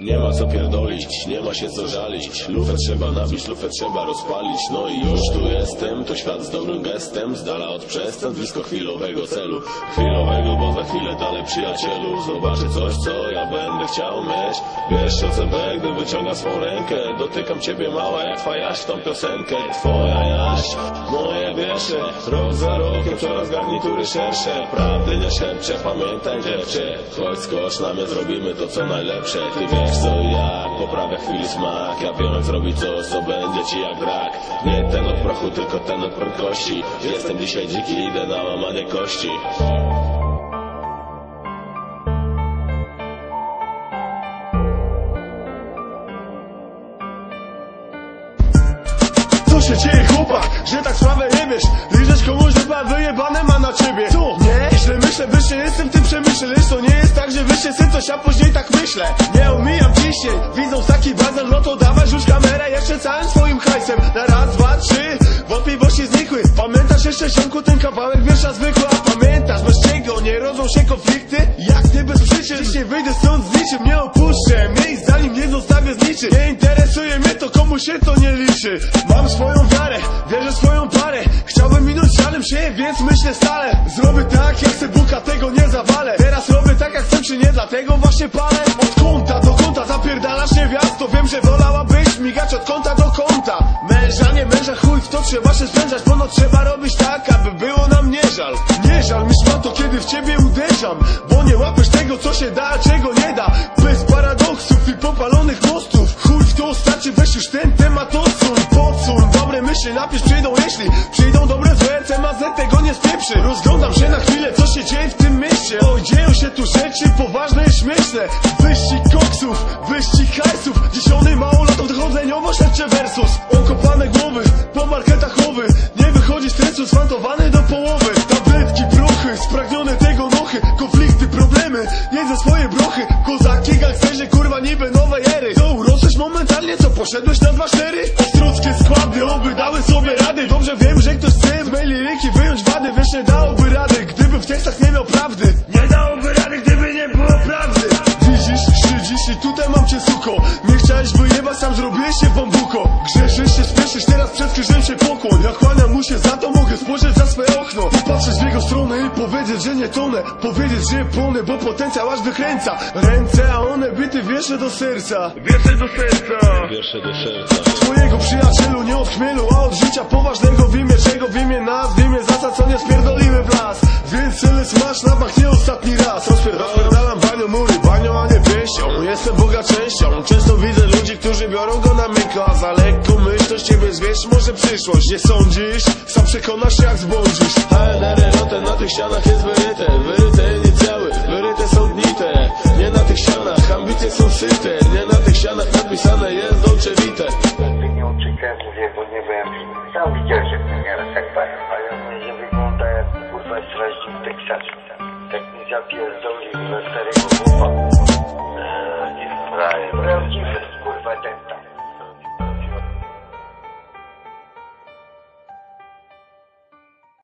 Nie ma co pierdolić, nie ma się co żalić. Lufę trzeba nabić, lufę trzeba rozpalić. No i już tu jestem, to świat z dobrym gestem. Z dala od przestępstw, blisko chwilowego celu. Chwilowego, bo za chwilę dalej przyjacielu Zobaczę coś, co ja będę chciał mieć. Wiesz o co gdy wyciąga swą rękę Dotykam ciebie mała, jak fajaś tą piosenkę. Twoja jaś, moje wiersze Rok za rokiem coraz garnitury szersze. Prawdy nie szepczę, pamiętaj dziewczę. Chodź skocz na mnie, zrobimy to co najlepsze. Ty wiesz co i jak, poprawia chwili smak. Ja jak zrobić coś, co będzie ci jak brak. Nie ten od prochu, tylko ten od prędkości. Jestem dzisiaj dziki, idę na łamanie kości. Co się dzieje chłopak, że tak sławę nie wiesz. Liżesz komuś chyba wyjebane ma na ciebie. Co? Nie, źle myślę, wyższy jestem tym przemyślisz To nie jest tak, że wyższy syn coś, a później tak myślę. Nie omijam ciśnień, widząc taki bazar No to dawaj już kamerę jeszcze całym swoim hajsem. Na raz, dwa, trzy, wątpliwości znikły. Pamiętasz jeszcze ziomku ten kawałek wiersza zwykły A pamiętasz, bez czego nie rodzą się konflikty? Jak ty bez przyczyn, dzisiaj wyjdę stąd z niczym Nie opuszczę miejsc, zanim nie zostawię z niczym Nie interesuje mnie to, komu się to nie liczy. Mam swoją się, więc myślę stale. Zrobię tak, jak chcę Buka, tego nie zawalę. Teraz robię tak, jak chcę, czy nie, dlatego właśnie palę. Od kąta do kąta zapierdalasz niewiasto Wiem, że wolałabyś migać od kąta do kąta. Męża, nie męża, chuj w to trzeba się spędzać. Ponoć trzeba robić tak, aby było nam nie żal. Nie żal mi to kiedy w ciebie uderzam. Bo nie łapiesz tego, co się da, czego nie da przyjdą Jeśli przyjdą dobre złe, CMZ tego nie spieprzy. Rozglądam się na chwilę, co się dzieje w tym mieście. Oj, dzieją się tu rzeczy poważne i śmieszne. Wyścig koksów, wyścig hajsów. Dziesiąty małolatów dochodzeniowo śledcze versus. Okopane głowy, po marketach łowy Nie wychodzi stresu, sfantowany do połowy. Tabletki, prochy, spragnione tego nochy Konflikty, problemy, jedzę swoje brochy. Kozaki, gangsterzy, kurwa niby nowej ery. To urosłeś momentalnie, co poszedłeś na dwa cztery? Ostruckie składy, nie dałoby rady, gdyby w tekstach nie miał prawdy. Nie dałoby rady, gdyby nie było prawdy. Widzisz, szydzisz i tutaj mam cię suko. Nie chciałeś wyjebać, sam zrobiłeś się bambuko. Grzeszysz się, spieszysz, teraz przed krzyżem się pokłoń Ja kłaniam mu się za to, mogę spojrzeć Jego stronę i powiedzieć, że nie tonę Powiedzieć, że płonę, bo potencjał aż wykręca. Ręce, a one bity wiersze do serca. Wiersze do serca. Wiersze do serca. Twojego przyjacielu nie od chmielu, a od życia poważnego w imię czego, w imię nas, w imię zasad, co nie spierdolimy w las. Więc cele smasz na bach nie ostatni raz. Rozpier- Rozpierdalam banią mury, banią, a nie pięścią. Jestem Boga częścią, często widzę ludzi, którzy biorą go na myko A za lekko myśl, to z ciebie zwierz może przyszłość. Nie sądzisz, sam przekonasz się jak zbłądzisz. HNR na tych ścianach jest wyryte Wyryte inicjały, wyryte są gnite Nie na tych ścianach, ambicje są syte Nie na tych ścianach napisane jest Dolce Vita nie uciekłem z jego, nie Sam nieraz nie wygląda jak kurwa w Teksasie Tak mi zapierdolił starego